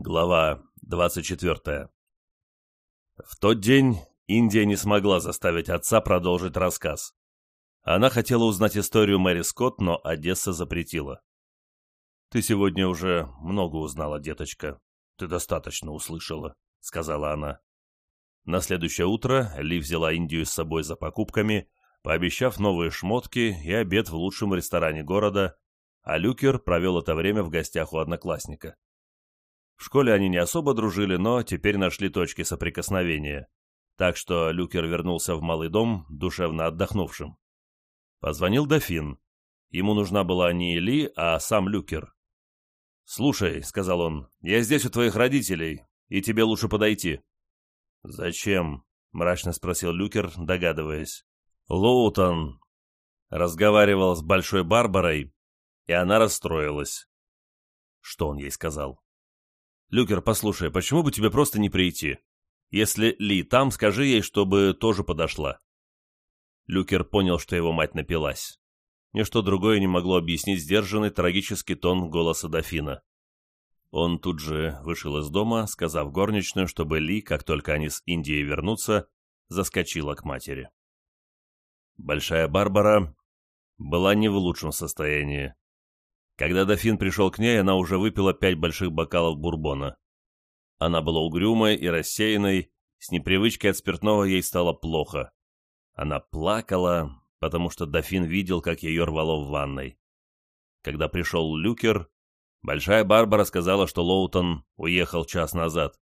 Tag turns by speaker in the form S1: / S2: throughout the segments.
S1: Глава 24 В тот день Индия не смогла заставить отца продолжить рассказ. Она хотела узнать историю Мэри Скотт, но Одесса запретила. «Ты сегодня уже много узнала, деточка. Ты достаточно услышала», — сказала она. На следующее утро Ли взяла Индию с собой за покупками, пообещав новые шмотки и обед в лучшем ресторане города, а Люкер провел это время в гостях у одноклассника. В школе они не особо дружили, но теперь нашли точки соприкосновения. Так что Люкер вернулся в малый дом, душевно отдохнувшим. Позвонил дофин. Ему нужна была не Ли, а сам Люкер. «Слушай», — сказал он, — «я здесь у твоих родителей, и тебе лучше подойти». «Зачем?» — мрачно спросил Люкер, догадываясь. «Лоутон разговаривал с Большой Барбарой, и она расстроилась». Что он ей сказал? «Люкер, послушай, почему бы тебе просто не прийти? Если Ли там, скажи ей, чтобы тоже подошла». Люкер понял, что его мать напилась. Ничто другое не могло объяснить сдержанный трагический тон голоса дофина. Он тут же вышел из дома, сказав горничную, чтобы Ли, как только они с Индией вернутся, заскочила к матери. Большая Барбара была не в лучшем состоянии. Когда дофин пришел к ней, она уже выпила пять больших бокалов бурбона. Она была угрюмой и рассеянной, с непривычкой от спиртного ей стало плохо. Она плакала, потому что дофин видел, как ее рвало в ванной. Когда пришел Люкер, Большая Барбара сказала, что Лоутон уехал час назад.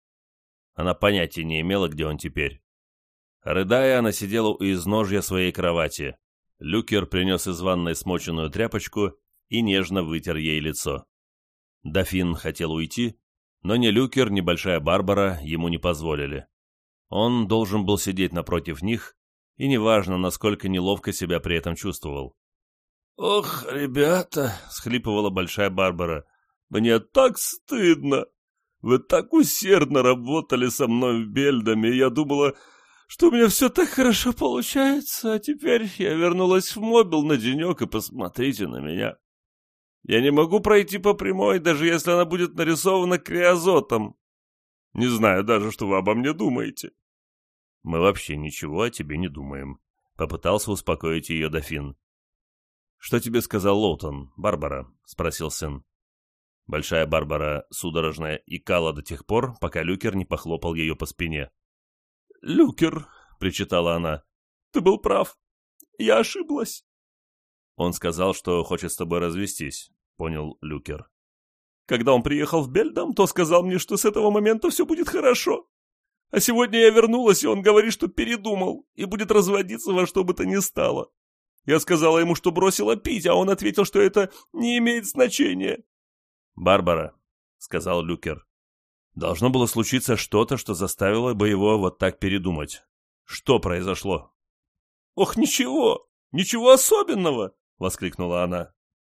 S1: Она понятия не имела, где он теперь. Рыдая, она сидела у изножья своей кровати. Люкер принес из ванной смоченную тряпочку и нежно вытер ей лицо. Дофин хотел уйти, но ни Люкер, ни Большая Барбара ему не позволили. Он должен был сидеть напротив них, и неважно, насколько неловко себя при этом чувствовал.
S2: «Ох, ребята!» — схлипывала Большая Барбара. «Мне так стыдно! Вы так усердно работали со мной в Бельдаме, я думала, что у меня все так хорошо получается, а теперь я вернулась в мобил на денек, и посмотрите на меня. Я не могу пройти по прямой, даже если она будет нарисована криозотом. Не знаю даже, что вы обо мне думаете.
S1: Мы вообще ничего о тебе не думаем, попытался успокоить ее дофин. Что тебе сказал Лоутон, Барбара? спросил сын. Большая Барбара судорожно икала до тех пор, пока Люкер не похлопал ее по спине.
S2: «Люкер», — причитала она, — «ты был прав. Я ошиблась».
S1: «Он сказал, что хочет с тобой развестись», — понял Люкер.
S2: «Когда он приехал в Бельдам, то сказал мне, что с этого момента все будет хорошо. А сегодня я вернулась, и он говорит, что передумал и будет разводиться во что бы то ни стало. Я сказала ему, что бросила пить, а он ответил, что это не имеет значения».
S1: «Барбара», — сказал Люкер, — «должно было случиться что-то, что заставило бы его вот так передумать. Что произошло?»
S2: «Ох, ничего, ничего особенного!» Воскликнула она.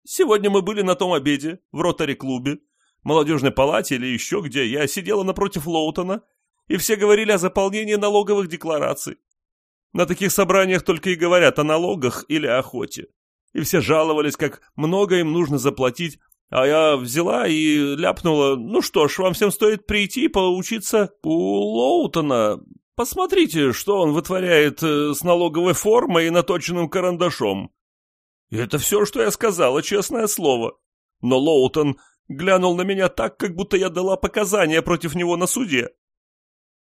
S2: «Сегодня мы были на том обеде, в ротари-клубе, молодежной палате или еще где. Я сидела напротив Лоутона, и все говорили о заполнении налоговых деклараций. На таких собраниях только и говорят о налогах или охоте. И все жаловались, как много им нужно заплатить, а я взяла и ляпнула, ну что ж, вам всем стоит прийти и поучиться у Лоутона. Посмотрите, что он вытворяет э, с налоговой формой и наточенным карандашом. Это все, что я сказала, честное слово. Но Лоутон глянул на меня так, как будто я дала показания против него на суде.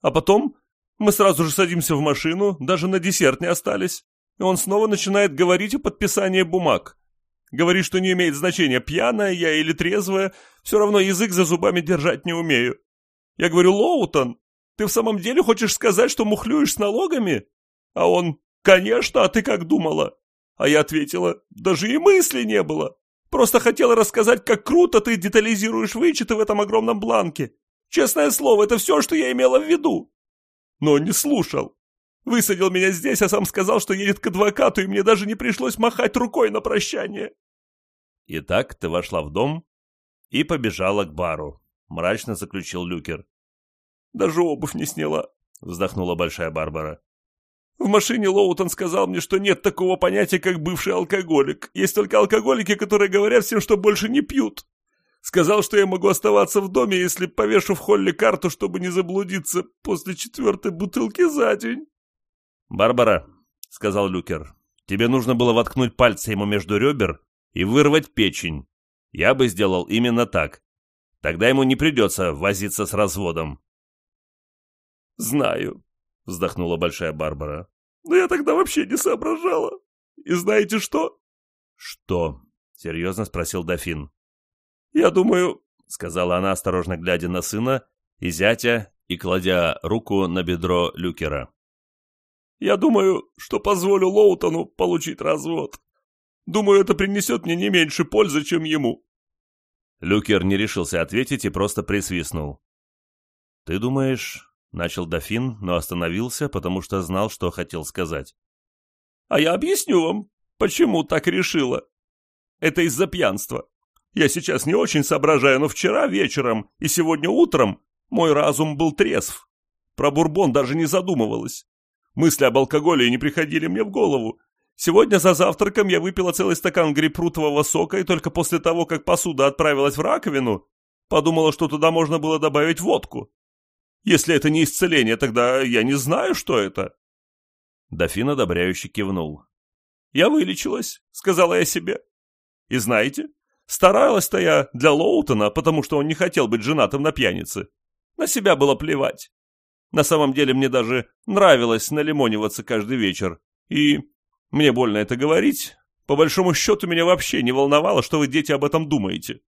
S2: А потом мы сразу же садимся в машину, даже на десерт не остались. И он снова начинает говорить о подписании бумаг. Говорит, что не имеет значения, пьяная я или трезвая, все равно язык за зубами держать не умею. Я говорю, Лоутон, ты в самом деле хочешь сказать, что мухлюешь с налогами? А он, конечно, а ты как думала? А я ответила, даже и мысли не было. Просто хотела рассказать, как круто ты детализируешь вычеты в этом огромном бланке. Честное слово, это все, что я имела в виду. Но не слушал. Высадил меня здесь, а сам сказал, что едет к адвокату, и мне даже не пришлось махать рукой на прощание.
S1: Итак, ты вошла в дом и побежала к бару, мрачно заключил Люкер.
S2: Даже обувь не сняла,
S1: вздохнула Большая Барбара.
S2: В машине Лоутон сказал мне, что нет такого понятия, как бывший алкоголик. Есть только алкоголики, которые говорят всем, что больше не пьют. Сказал, что я могу оставаться в доме, если повешу в холле карту, чтобы не заблудиться после четвертой бутылки за день.
S1: «Барбара», — сказал Люкер, — «тебе нужно было воткнуть пальцы ему между ребер и вырвать печень. Я бы сделал именно так. Тогда ему не придется возиться с разводом».
S2: «Знаю», — вздохнула Большая Барбара. «Но я тогда вообще не соображала. И знаете что?»
S1: «Что?» — серьезно спросил дофин.
S2: «Я думаю», —
S1: сказала она, осторожно глядя на сына и зятя и кладя руку на бедро Люкера.
S2: «Я думаю, что позволю Лоутону получить развод. Думаю, это принесет мне не меньше пользы, чем ему».
S1: Люкер не решился ответить и просто присвистнул. «Ты думаешь...» — начал дофин, но остановился, потому что знал, что хотел сказать.
S2: «А я объясню вам, почему так решила. Это из-за пьянства. Я сейчас не очень соображаю, но вчера вечером и сегодня утром мой разум был трезв. Про бурбон даже не задумывалась. Мысли об алкоголе не приходили мне в голову. Сегодня за завтраком я выпила целый стакан грейпфрутового сока, и только после того, как посуда отправилась в раковину, подумала, что туда можно было добавить водку. Если это не исцеление, тогда я не знаю, что это.
S1: Дофин одобряюще кивнул.
S2: «Я вылечилась», — сказала я себе. «И знаете, Старалась-то я для Лоутона, потому что он не хотел быть женатым на пьянице. На себя было плевать. На самом деле мне даже нравилось налимониваться каждый вечер. И, мне больно это говорить, по большому счету меня вообще не волновало, что вы, дети, об этом думаете.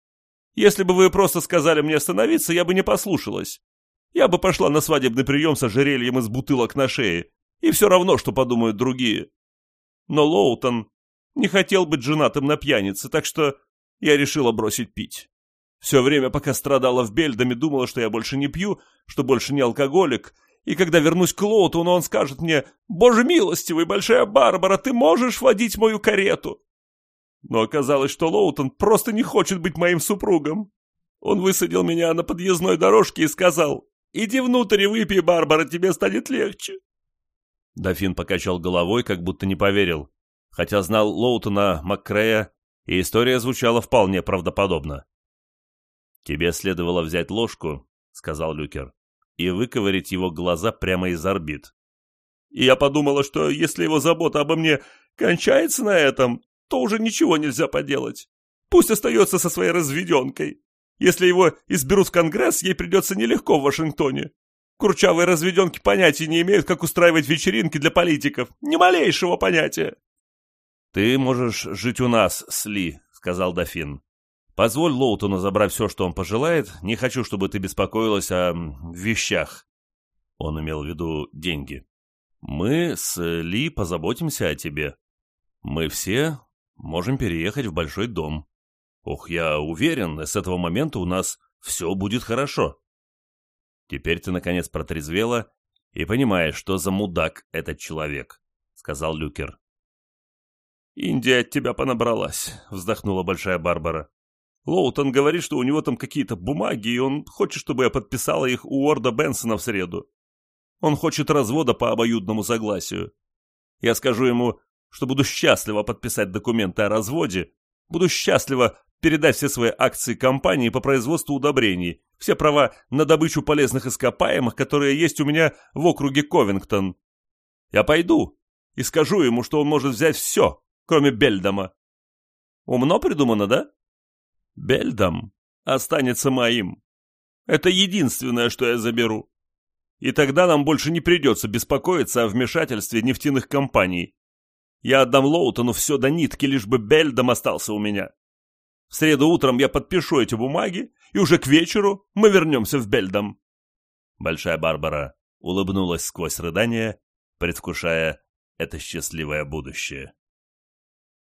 S2: Если бы вы просто сказали мне остановиться, я бы не послушалась. Я бы пошла на свадебный прием с ожерельем из бутылок на шее, и все равно, что подумают другие. Но Лоутон не хотел быть женатым на пьянице, так что я решила бросить пить. Все время, пока страдала в Бельдаме, думала, что я больше не пью, что больше не алкоголик, и когда вернусь к Лоутону, он скажет мне «Боже милостивый, большая Барбара, ты можешь водить мою карету?» Но оказалось, что Лоутон просто не хочет быть моим супругом. Он высадил меня на подъездной дорожке и сказал «Иди внутрь и выпей, Барбара, тебе станет легче».
S1: Дофин покачал головой, как будто не поверил, хотя знал Лоутона, Маккрея и история звучала вполне правдоподобно. «Тебе следовало взять ложку», — сказал Люкер, «и выковырить его глаза прямо из орбит».
S2: И я подумала, что если его забота обо мне кончается на этом, то уже ничего нельзя поделать. Пусть остается со своей разведенкой. Если его изберут в Конгресс, ей придется нелегко в Вашингтоне. Курчавые разведенки понятия не имеют, как устраивать вечеринки для политиков. Ни малейшего понятия.
S1: «Ты можешь жить у нас, Сли», — сказал дофин. «Позволь Лоутону забрать все, что он пожелает. Не хочу, чтобы ты беспокоилась о вещах». Он имел в виду деньги. «Мы с Ли позаботимся о тебе. Мы все можем переехать в большой дом. Ох, я уверен, с этого момента у нас все будет хорошо». «Теперь ты, наконец, протрезвела и понимаешь, что за мудак этот человек», — сказал Люкер.
S2: «Индия от тебя понабралась», — вздохнула Большая Барбара. «Лоутон говорит, что у него там какие-то бумаги, и он хочет, чтобы я подписала их у Уорда Бенсона в среду. Он хочет развода по обоюдному согласию. Я скажу ему, что буду счастлива подписать документы о разводе, буду счастлива передать все свои акции компании по производству удобрений, все права на добычу полезных ископаемых, которые есть у меня в округе Ковингтон. Я пойду и скажу ему, что он может взять все, кроме Бельдама. Умно придумано, да? Бельдам останется моим. Это единственное, что я заберу. И тогда нам больше не придется беспокоиться о вмешательстве нефтяных компаний. Я отдам Лоутону все до нитки, лишь бы Бельдам остался у меня. В среду утром я подпишу эти бумаги, и уже к вечеру мы вернемся в Бельдам.
S1: Большая Барбара улыбнулась сквозь рыдание, предвкушая это счастливое будущее.